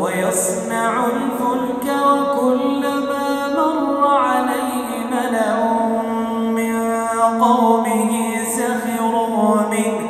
وَيَصْنَعُ الْفُلْكَ وَكُلَّمَا مَرَّ عَلَيْهِ مَلَأٌ مِّن قومه سخروا منه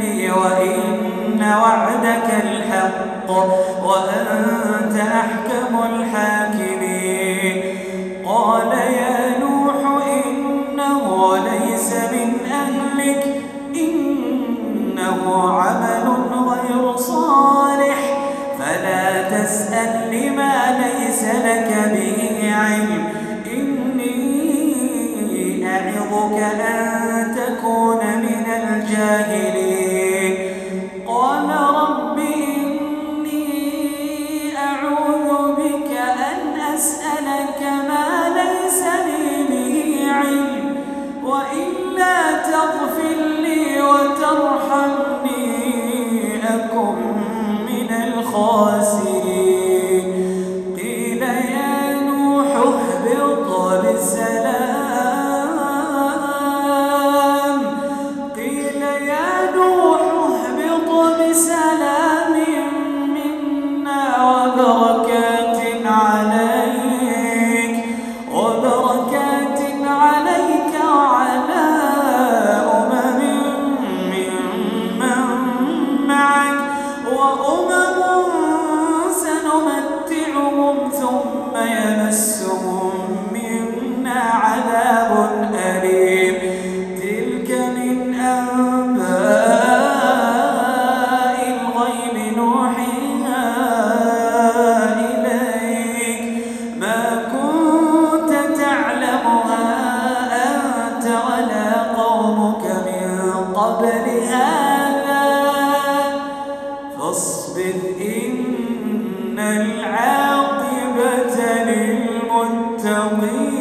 لي وإن وعدك الحق وأنت أحكم الحاكمين. قال يا نوح إنه ليس من أهلك إنه عمل Senhor. إن العاقبة للمتقين